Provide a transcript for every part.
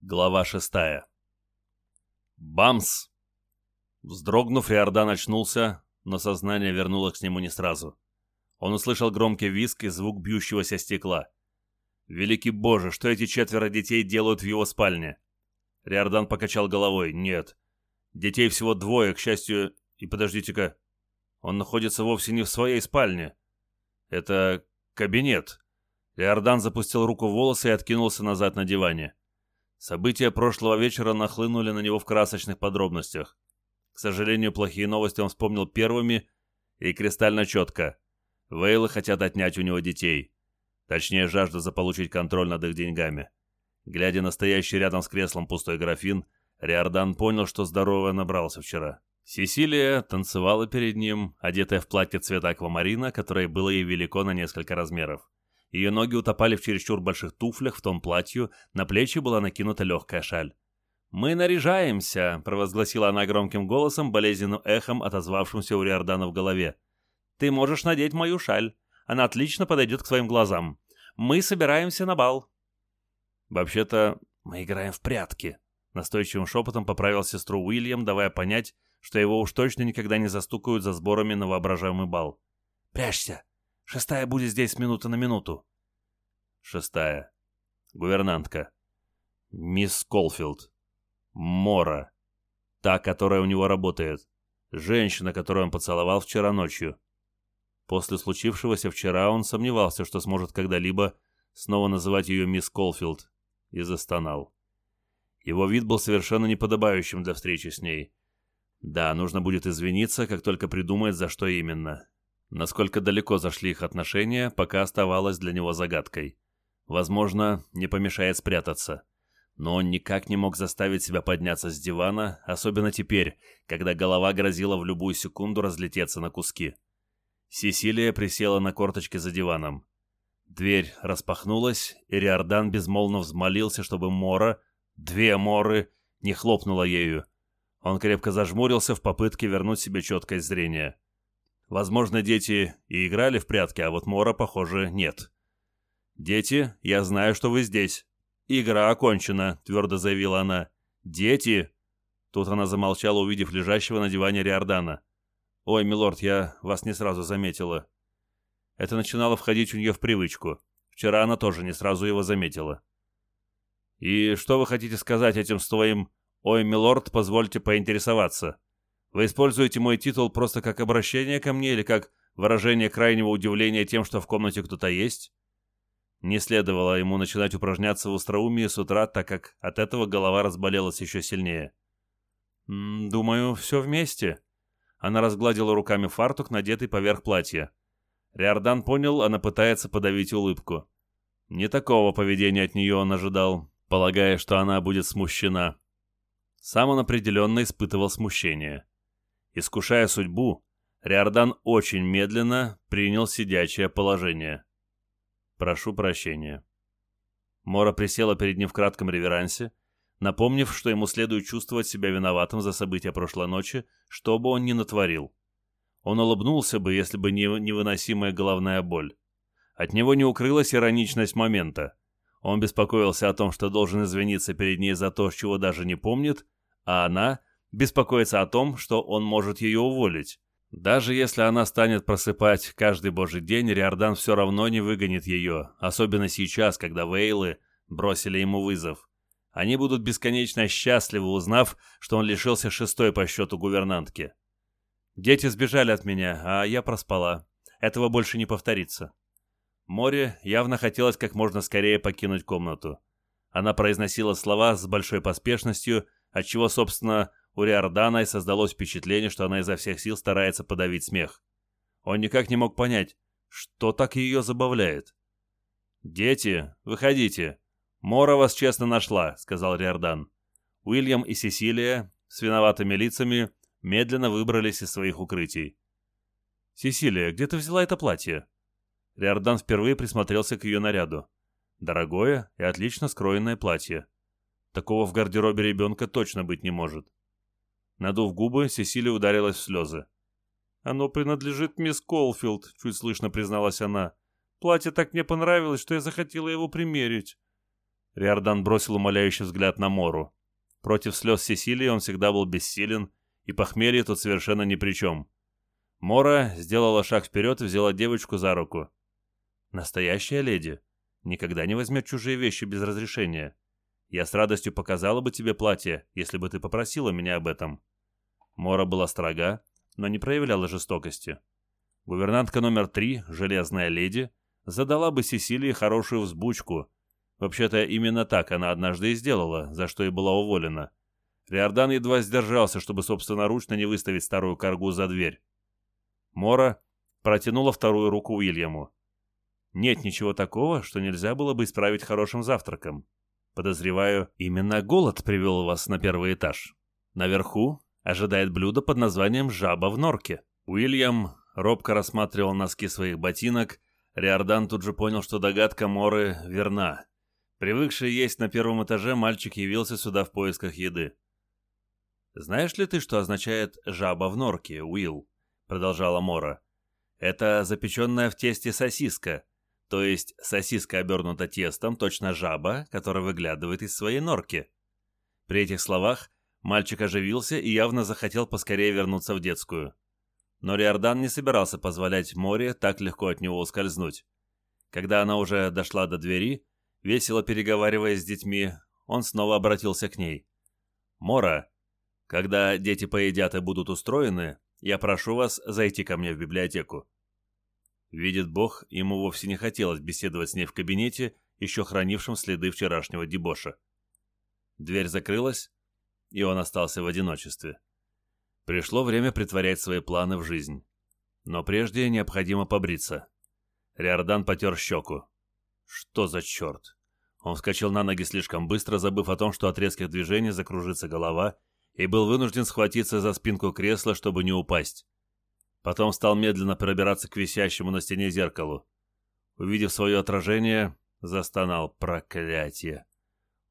Глава шестая. Бамс! Вздрогнув, Риордан очнулся, но сознание вернулось к нему не сразу. Он услышал громкий визг и звук бьющегося стекла. Великий Боже, что эти четверо детей делают в его спальне? Риордан покачал головой. Нет. Детей всего двое, к счастью... И подождите-ка. Он находится вовсе не в своей спальне. Это кабинет. Риордан запустил руку в волосы и откинулся назад на диване. События прошлого вечера нахлынули на него в красочных подробностях. К сожалению, плохие новости он вспомнил первыми и кристально четко. Вейлы хотят отнять у него детей. Точнее, жажда заполучить контроль над их деньгами. Глядя на стоящий рядом с креслом пустой графин, Риордан понял, что здорово набрался вчера. Сесилия танцевала перед ним, одетая в платье цвета аквамарина, которое было ей велико на несколько размеров. Ее ноги утопали в чересчур больших туфлях в том платью, на плечи была накинута легкая шаль. «Мы наряжаемся», — провозгласила она громким голосом, болезненным эхом, отозвавшимся у Риордана в голове. «Ты можешь надеть мою шаль. Она отлично подойдет к твоим глазам. Мы собираемся на бал». «Вообще-то мы играем в прятки», — настойчивым шепотом поправил сестру Уильям, давая понять, что его уж точно никогда не застукают за сборами на воображаемый бал. «Прячься!» Шестая будет здесь с минуты на минуту. Шестая. Гувернантка. Мисс Колфилд. Мора. Та, которая у него работает. Женщина, которую он поцеловал вчера ночью. После случившегося вчера он сомневался, что сможет когда-либо снова называть ее мисс Колфилд, и застонал. Его вид был совершенно неподобающим для встречи с ней. Да, нужно будет извиниться, как только придумает, за что именно. Насколько далеко зашли их отношения, пока оставалось для него загадкой. Возможно, не помешает спрятаться. Но он никак не мог заставить себя подняться с дивана, особенно теперь, когда голова грозила в любую секунду разлететься на куски. Сесилия присела на корточки за диваном. Дверь распахнулась, и Риордан безмолвно взмолился, чтобы Мора, две Моры, не хлопнула ею. Он крепко зажмурился в попытке вернуть себе четкое зрение. Возможно, дети и играли в прятки, а вот Мора, похоже, нет. «Дети, я знаю, что вы здесь. Игра окончена», — твердо заявила она. «Дети!» Тут она замолчала, увидев лежащего на диване Риордана. «Ой, милорд, я вас не сразу заметила». Это начинало входить у нее в привычку. Вчера она тоже не сразу его заметила. «И что вы хотите сказать этим своим «Ой, милорд, позвольте поинтересоваться»?» Вы используете мой титул просто как обращение ко мне или как выражение крайнего удивления тем, что в комнате кто-то есть? Не следовало ему начинать упражняться в остроумии с утра, так как от этого голова разболелась еще сильнее. «Думаю, все вместе». Она разгладила руками фартук, надетый поверх платья. Риордан понял, она пытается подавить улыбку. Не такого поведения от нее он ожидал, полагая, что она будет смущена. Сам он определенно испытывал смущение. Искушая судьбу, Риордан очень медленно принял сидячее положение. «Прошу прощения». Мора присела перед ним в кратком реверансе, напомнив, что ему следует чувствовать себя виноватым за события прошлой ночи, что бы он ни натворил. Он улыбнулся бы, если бы не невыносимая головная боль. От него не укрылась ироничность момента. Он беспокоился о том, что должен извиниться перед ней за то, чего даже не помнит, а она беспокоится о том, что он может ее уволить. Даже если она станет просыпать каждый божий день, Риордан все равно не выгонит ее, особенно сейчас, когда Вейлы бросили ему вызов. Они будут бесконечно счастливы, узнав, что он лишился шестой по счету гувернантки. Дети сбежали от меня, а я проспала. Этого больше не повторится. Море явно хотелось как можно скорее покинуть комнату. Она произносила слова с большой поспешностью, отчего, собственно, у Риордана создалось впечатление, что она изо всех сил старается подавить смех. Он никак не мог понять, что так ее забавляет. «Дети, выходите. Мора вас честно нашла», — сказал Риордан. Уильям и Сесилия с виноватыми лицами медленно выбрались из своих укрытий. «Сесилия, где ты взяла это платье?» Риордан впервые присмотрелся к ее наряду. Дорогое и отлично скроенное платье. Такого в гардеробе ребенка точно быть не может. Надув губы, Сесилия ударилась в слезы. «Оно принадлежит мисс Колфилд», — чуть слышно призналась она. «Платье так мне понравилось, что я захотела его примерить». Риордан бросил умоляющий взгляд на Мору. Против слез Сесилии он всегда был бессилен, и похмелье тут совершенно ни при чем. Мора сделала шаг вперед и взяла девочку за руку. «Настоящая леди никогда не возьмет чужие вещи без разрешения. Я с радостью показала бы тебе платье, если бы ты попросила меня об этом». Мора была строга, но не проявляла жестокости. Гувернантка номер три, железная леди, задала бы Сесилии хорошую взбучку. Вообще-то именно так она однажды и сделала, за что и была уволена. Риордан едва сдержался, чтобы собственноручно не выставить старую коргу за дверь. Мора протянула вторую руку Уильяму. Нет ничего такого, что нельзя было бы исправить хорошим завтраком. Подозреваю, именно голод привел вас на первый этаж. Наверху ожидает блюдо под названием «Жаба в норке». Уильям робко рассматривал носки своих ботинок. Риордан тут же понял, что догадка Моры верна. Привыкший есть на первом этаже, мальчик явился сюда в поисках еды. «Знаешь ли ты, что означает «жаба в норке», Уилл?» — продолжала Мора. «Это запеченная в тесте сосиска, то есть сосиска обернута тестом, точно жаба, которая выглядывает из своей норки». При этих словах Мальчик оживился и явно захотел поскорее вернуться в детскую. Но Риордан не собирался позволять Море так легко от него ускользнуть. Когда она уже дошла до двери, весело переговариваясь с детьми, он снова обратился к ней. «Мора, когда дети поедят и будут устроены, я прошу вас зайти ко мне в библиотеку». Видит Бог, ему вовсе не хотелось беседовать с ней в кабинете, еще хранившем следы вчерашнего дебоша. Дверь закрылась, и он остался в одиночестве. Пришло время притворять свои планы в жизнь. Но прежде необходимо побриться. Риордан потер щеку. Что за черт? Он вскочил на ноги слишком быстро, забыв о том, что от резких движений закружится голова, и был вынужден схватиться за спинку кресла, чтобы не упасть. Потом стал медленно пробираться к висящему на стене зеркалу. Увидев свое отражение, застонал проклятие.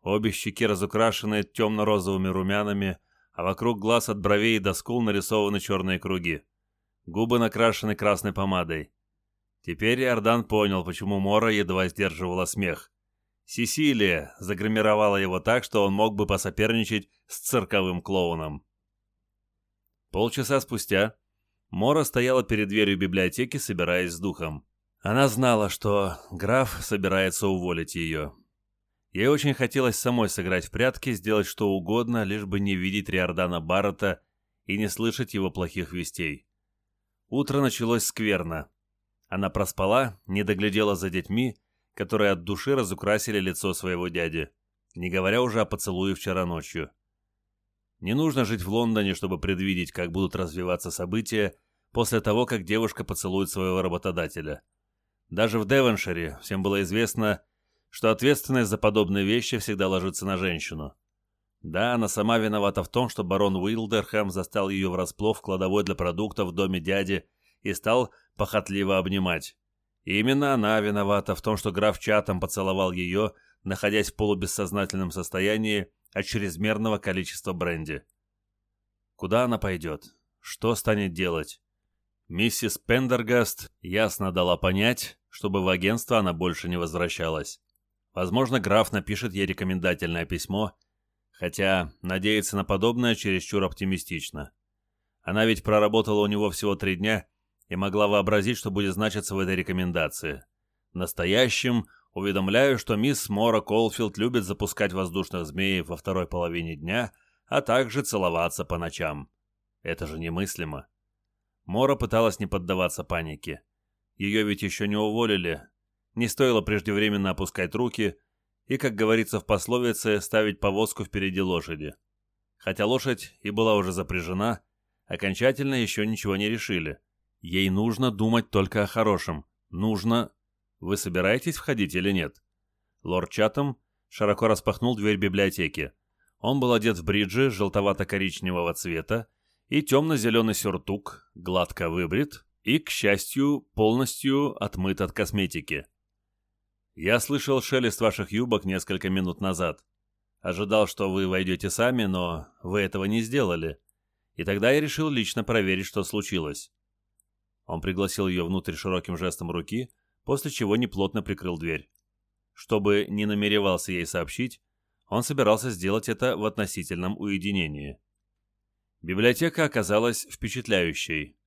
Обе щеки разукрашены темно-розовыми румянами, а вокруг глаз от бровей до скул нарисованы черные круги. Губы накрашены красной помадой. Теперь Иордан понял, почему Мора едва сдерживала смех. Сесилия загримировала его так, что он мог бы посоперничать с цирковым клоуном. Полчаса спустя Мора стояла перед дверью библиотеки, собираясь с духом. Она знала, что граф собирается уволить ее. Ей очень хотелось самой сыграть в прятки, сделать что угодно, лишь бы не видеть Риордана Баррета и не слышать его плохих вестей. Утро началось скверно. Она проспала, не доглядела за детьми, которые от души разукрасили лицо своего дяди, не говоря уже о поцелуе вчера ночью. Не нужно жить в Лондоне, чтобы предвидеть, как будут развиваться события после того, как девушка поцелует своего работодателя. Даже в Девоншире всем было известно, что ответственность за подобные вещи всегда ложится на женщину. Да, она сама виновата в том, что барон Уилдерхэм застал ее врасплох в кладовой для продуктов в доме дяди и стал похотливо обнимать. И именно она виновата в том, что граф Чатом поцеловал ее, находясь в полубессознательном состоянии от чрезмерного количества бренди. Куда она пойдет? Что станет делать? Миссис Пендергаст ясно дала понять, чтобы в агентство она больше не возвращалась. Возможно, граф напишет ей рекомендательное письмо, хотя надеяться на подобное чересчур оптимистично. Она ведь проработала у него всего три дня и могла вообразить, что будет значиться в этой рекомендации. Настоящим уведомляю, что мисс Мора Колфилд любит запускать воздушных змеев во второй половине дня, а также целоваться по ночам. Это же немыслимо. Мора пыталась не поддаваться панике. Ее ведь еще не уволили, не стоило преждевременно опускать руки и, как говорится в пословице, ставить повозку впереди лошади. Хотя лошадь и была уже запряжена, окончательно еще ничего не решили. Ей нужно думать только о хорошем. Нужно... Вы собираетесь входить или нет? Лорд Чатам широко распахнул дверь библиотеки. Он был одет в бриджи желтовато-коричневого цвета и темно-зеленый сюртук, гладко выбрит и, к счастью, полностью отмыт от косметики. Я слышал шелест ваших юбок несколько минут назад. Ожидал, что вы войдете сами, но вы этого не сделали. И тогда я решил лично проверить, что случилось. Он пригласил ее внутрь широким жестом руки, после чего неплотно прикрыл дверь. Что бы ни намеревался ей сообщить, он собирался сделать это в относительном уединении. Библиотека оказалась впечатляющей.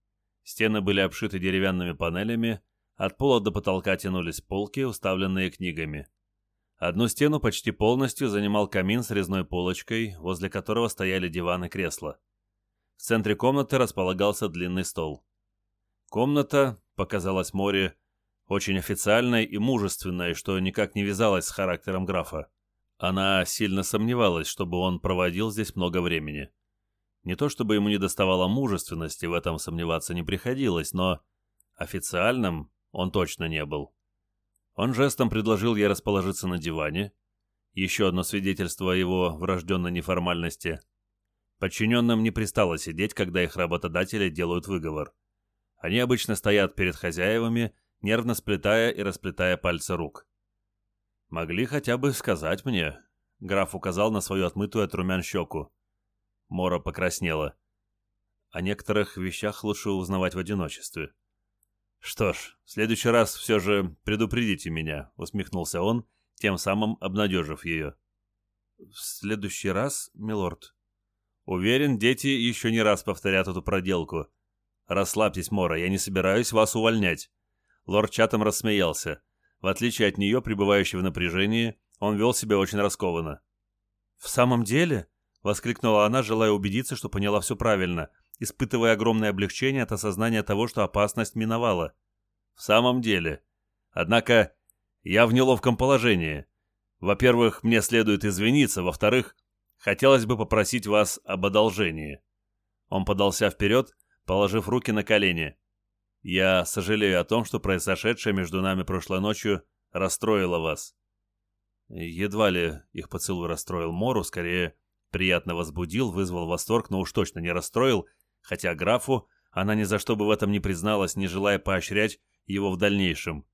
Стены были обшиты деревянными панелями, от пола до потолка тянулись полки, уставленные книгами. Одну стену почти полностью занимал камин с резной полочкой, возле которого стояли диван и кресла. В центре комнаты располагался длинный стол. Комната, показалась море, очень официальной и мужественной, что никак не вязалось с характером графа. Она сильно сомневалась, чтобы он проводил здесь много времени. Не то чтобы ему не доставало мужественности, в этом сомневаться не приходилось, но официальным он точно не был. Он жестом предложил ей расположиться на диване. Еще одно свидетельство его врожденной неформальности. Подчиненным не пристало сидеть, когда их работодатели делают выговор. Они обычно стоят перед хозяевами, нервно сплетая и расплетая пальцы рук. «Могли хотя бы сказать мне», — граф указал на свою отмытую от румян щеку. Мора покраснела. О некоторых вещах лучше узнавать в одиночестве. «Что ж, в следующий раз все же предупредите меня», — усмехнулся он, тем самым обнадежив ее. «В следующий раз, милорд?» «Уверен, дети еще не раз повторят эту проделку. Расслабьтесь, Мора, я не собираюсь вас увольнять». Лорд Чатом рассмеялся. В отличие от нее, пребывающей в напряжении, он вел себя очень раскованно. «В самом деле?» — воскликнула она, желая убедиться, что поняла все правильно, испытывая огромное облегчение от осознания того, что опасность миновала. «В самом деле. Однако я в неловком положении. Во-первых, мне следует извиниться, во-вторых, хотелось бы попросить вас об одолжении». Он подался вперед, положив руки на колени. «Я сожалею о том, что произошедшее между нами прошлой ночью расстроило вас». Едва ли их поцелуй расстроил Мору, скорее Приятно возбудил, вызвал восторг, но уж точно не расстроил, хотя графу она ни за что бы в этом не призналась, не желая поощрять его в дальнейшем.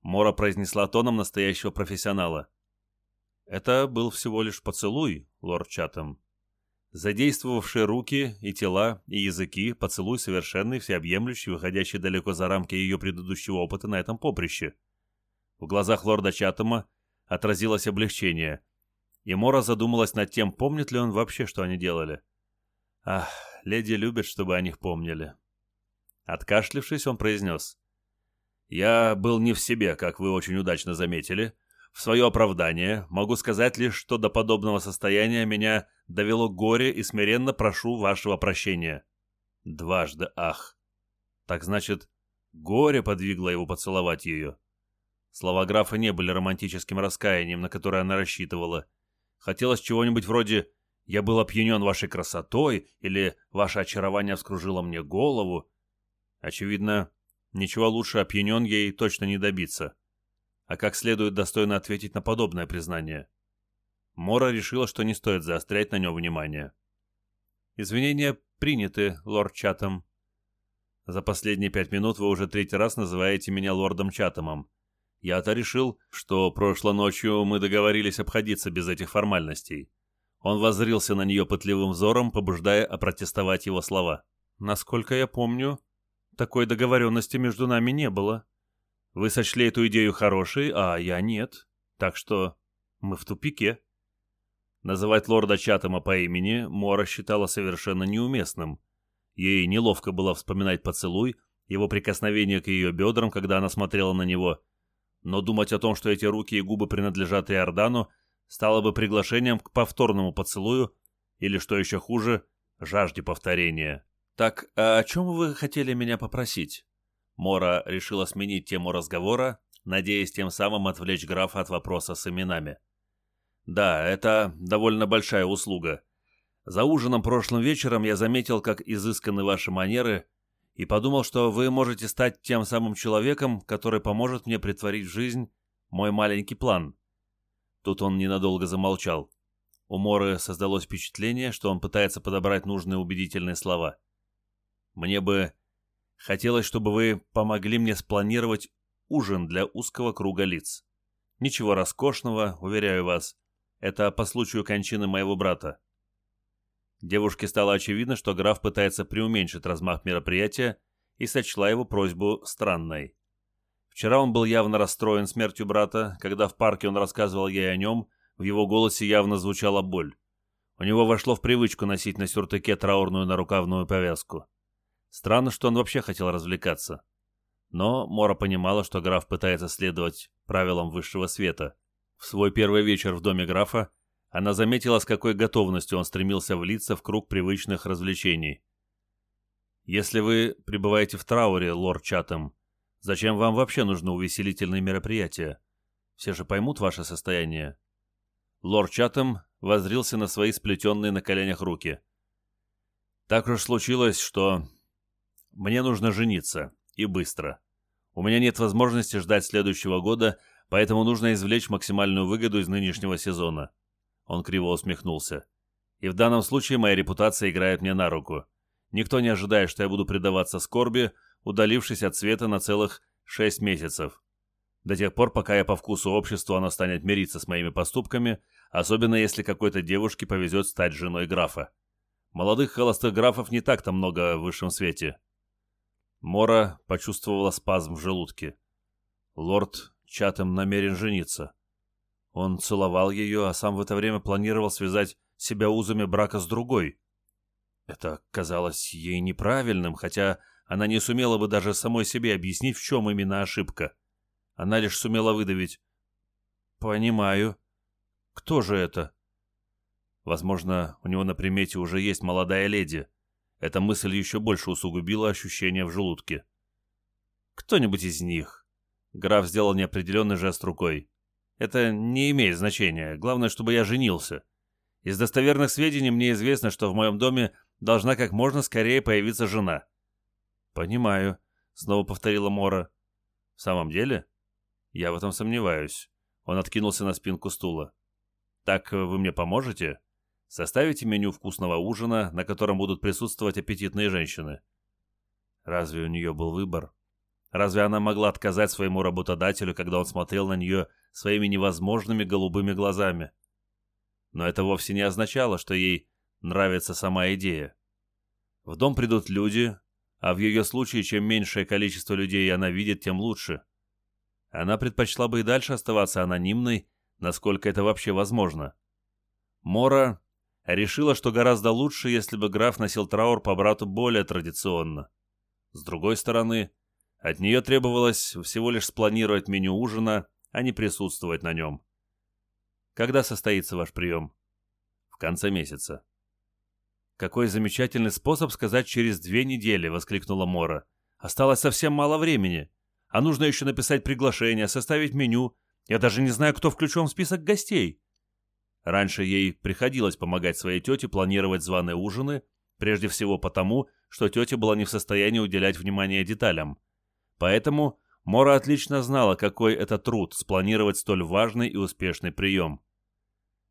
Мора произнесла тоном настоящего профессионала. «Это был всего лишь поцелуй, лорд Чатам. Задействовавшие руки и тела, и языки, поцелуй совершенный, всеобъемлющий, выходящий далеко за рамки ее предыдущего опыта на этом поприще. В глазах лорда Чатама отразилось облегчение – и Мора задумалась над тем, помнит ли он вообще, что они делали. Ах, леди любят, чтобы о них помнили. Откашлившись, он произнес. «Я был не в себе, как вы очень удачно заметили. В свое оправдание могу сказать лишь, что до подобного состояния меня довело горе и смиренно прошу вашего прощения». Дважды ах. Так значит, горе подвигло его поцеловать ее. Слова графа не были романтическим раскаянием, на которое она рассчитывала. Хотелось чего-нибудь вроде «Я был опьянен вашей красотой» или «Ваше очарование вскружило мне голову». Очевидно, ничего лучше опьянен ей точно не добиться. А как следует достойно ответить на подобное признание? Мора решила, что не стоит заострять на нем внимание. «Извинения приняты, лорд Чатам. За последние пять минут вы уже третий раз называете меня лордом Чатамом. Я-то решил, что прошлой ночью мы договорились обходиться без этих формальностей. Он воззрился на нее пытливым взором, побуждая опротестовать его слова. «Насколько я помню, такой договоренности между нами не было. Вы сочли эту идею хорошей, а я нет. Так что мы в тупике». Называть лорда Чатама по имени Мора считала совершенно неуместным. Ей неловко было вспоминать поцелуй, его прикосновение к ее бедрам, когда она смотрела на него – но думать о том, что эти руки и губы принадлежат Иордану, стало бы приглашением к повторному поцелую или, что еще хуже, жажде повторения. «Так, а о чем вы хотели меня попросить?» Мора решила сменить тему разговора, надеясь тем самым отвлечь графа от вопроса с именами. «Да, это довольно большая услуга. За ужином прошлым вечером я заметил, как изысканы ваши манеры и подумал, что вы можете стать тем самым человеком, который поможет мне притворить в жизнь мой маленький план. Тут он ненадолго замолчал. У Моры создалось впечатление, что он пытается подобрать нужные убедительные слова. «Мне бы хотелось, чтобы вы помогли мне спланировать ужин для узкого круга лиц. Ничего роскошного, уверяю вас. Это по случаю кончины моего брата. Девушке стало очевидно, что граф пытается преуменьшить размах мероприятия и сочла его просьбу странной. Вчера он был явно расстроен смертью брата, когда в парке он рассказывал ей о нем, в его голосе явно звучала боль. У него вошло в привычку носить на сюртуке траурную нарукавную повязку. Странно, что он вообще хотел развлекаться. Но Мора понимала, что граф пытается следовать правилам высшего света. В свой первый вечер в доме графа она заметила, с какой готовностью он стремился влиться в круг привычных развлечений. «Если вы пребываете в трауре, лорд Чатам, зачем вам вообще нужны увеселительные мероприятия? Все же поймут ваше состояние». Лорд Чатам воззрился на свои сплетенные на коленях руки. «Так уж случилось, что мне нужно жениться, и быстро. У меня нет возможности ждать следующего года, поэтому нужно извлечь максимальную выгоду из нынешнего сезона. Он криво усмехнулся. И в данном случае моя репутация играет мне на руку. Никто не ожидает, что я буду предаваться скорби, удалившись от света на целых шесть месяцев. До тех пор, пока я по вкусу обществу, оно станет мириться с моими поступками, особенно если какой-то девушке повезет стать женой графа. Молодых холостых графов не так-то много в высшем свете. Мора почувствовала спазм в желудке. Лорд Чатем намерен жениться. Он целовал ее, а сам в это время планировал связать себя узами брака с другой. Это казалось ей неправильным, хотя она не сумела бы даже самой себе объяснить, в чем именно ошибка. Она лишь сумела выдавить «Понимаю. Кто же это?» Возможно, у него на примете уже есть молодая леди. Эта мысль еще больше усугубила ощущение в желудке. «Кто-нибудь из них?» Граф сделал неопределенный жест рукой. Это не имеет значения. Главное, чтобы я женился. Из достоверных сведений мне известно, что в моем доме должна как можно скорее появиться жена». «Понимаю», — снова повторила Мора. «В самом деле?» «Я в этом сомневаюсь». Он откинулся на спинку стула. «Так вы мне поможете? Составите меню вкусного ужина, на котором будут присутствовать аппетитные женщины». Разве у нее был выбор? Разве она могла отказать своему работодателю, когда он смотрел на нее своими невозможными голубыми глазами. Но это вовсе не означало, что ей нравится сама идея. В дом придут люди, а в ее случае чем меньшее количество людей она видит, тем лучше. Она предпочла бы и дальше оставаться анонимной, насколько это вообще возможно. Мора решила, что гораздо лучше, если бы граф носил траур по брату более традиционно. С другой стороны, от нее требовалось всего лишь спланировать меню ужина а не присутствовать на нем. Когда состоится ваш прием? В конце месяца. Какой замечательный способ сказать через две недели, воскликнула Мора. Осталось совсем мало времени. А нужно еще написать приглашение, составить меню. Я даже не знаю, кто включен в список гостей. Раньше ей приходилось помогать своей тете планировать званые ужины, прежде всего потому, что тетя была не в состоянии уделять внимание деталям. Поэтому Мора отлично знала, какой это труд спланировать столь важный и успешный прием.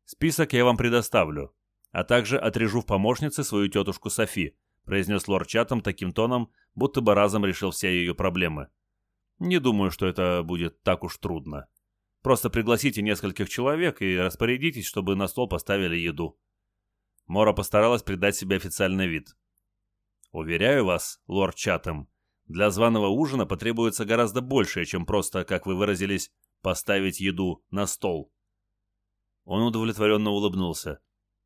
«Список я вам предоставлю, а также отрежу в помощнице свою тетушку Софи», произнес лорд Чатом таким тоном, будто бы разом решил все ее проблемы. «Не думаю, что это будет так уж трудно. Просто пригласите нескольких человек и распорядитесь, чтобы на стол поставили еду». Мора постаралась придать себе официальный вид. «Уверяю вас, лорд Чатом, для званого ужина потребуется гораздо большее, чем просто, как вы выразились, поставить еду на стол. Он удовлетворенно улыбнулся.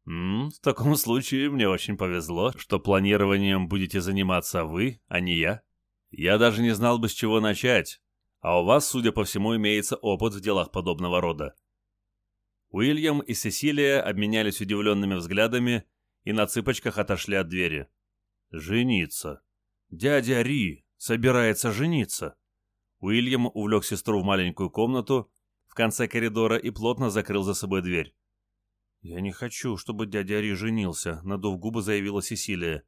«М -м, «В таком случае мне очень повезло, что планированием будете заниматься вы, а не я. Я даже не знал бы, с чего начать, а у вас, судя по всему, имеется опыт в делах подобного рода». Уильям и Сесилия обменялись удивленными взглядами и на цыпочках отошли от двери. «Жениться. Дядя Ри, собирается жениться. Уильям увлек сестру в маленькую комнату в конце коридора и плотно закрыл за собой дверь. «Я не хочу, чтобы дядя Ри женился», — надув губы, заявила Сесилия.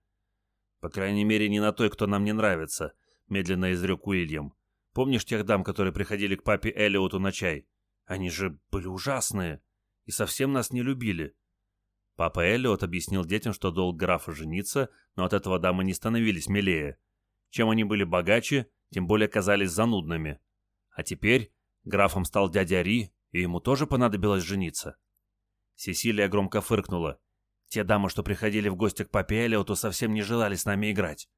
«По крайней мере, не на той, кто нам не нравится», — медленно изрек Уильям. «Помнишь тех дам, которые приходили к папе Элиоту на чай? Они же были ужасные и совсем нас не любили». Папа Эллиот объяснил детям, что долг графа жениться, но от этого дамы не становились милее. Чем они были богаче, тем более казались занудными. А теперь графом стал дядя Ри, и ему тоже понадобилось жениться. Сесилия громко фыркнула. Те дамы, что приходили в гости к папе Элиоту, совсем не желали с нами играть.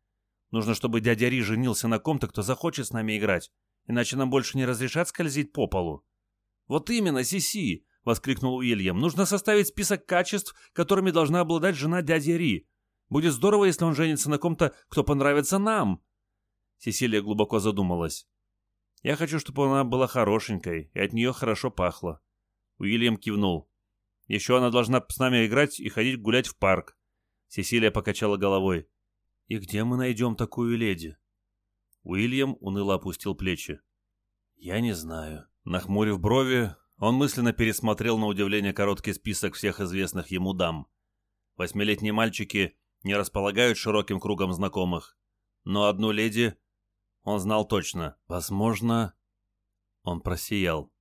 Нужно, чтобы дядя Ри женился на ком-то, кто захочет с нами играть. иначе нам больше не разрешат скользить по полу». «Вот именно, Сиси!» — воскликнул Уильям. «Нужно составить список качеств, которыми должна обладать жена дяди Ри. Будет здорово, если он женится на ком-то, кто понравится нам». Сесилия глубоко задумалась. «Я хочу, чтобы она была хорошенькой, и от нее хорошо пахло». Уильям кивнул. «Еще она должна с нами играть и ходить гулять в парк». Сесилия покачала головой. «И где мы найдем такую леди?» Уильям уныло опустил плечи. «Я не знаю». Нахмурив брови, он мысленно пересмотрел на удивление короткий список всех известных ему дам. Восьмилетние мальчики не располагают широким кругом знакомых, но одну леди он знал точно. Возможно, он просиял.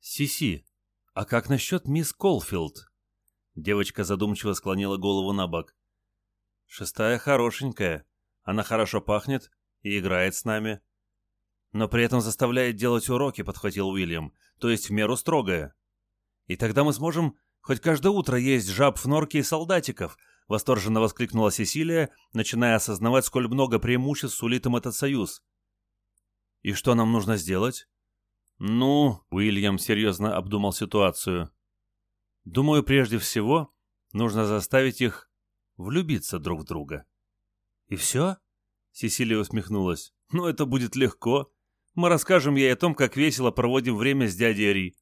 «Сиси, а как насчет мисс Колфилд?» Девочка задумчиво склонила голову на бок. «Шестая хорошенькая. Она хорошо пахнет и играет с нами. Но при этом заставляет делать уроки», — подхватил Уильям, «то есть в меру строгая. И тогда мы сможем хоть каждое утро есть жаб в норке и солдатиков», — восторженно воскликнула Сесилия, начиная осознавать, сколь много преимуществ сулит им этот союз. «И что нам нужно сделать?» «Ну...» — Уильям серьезно обдумал ситуацию. «Думаю, прежде всего нужно заставить их влюбиться друг в друга». «И все?» — Сесилия усмехнулась. «Ну, это будет легко. Мы расскажем ей о том, как весело проводим время с дядей Ри.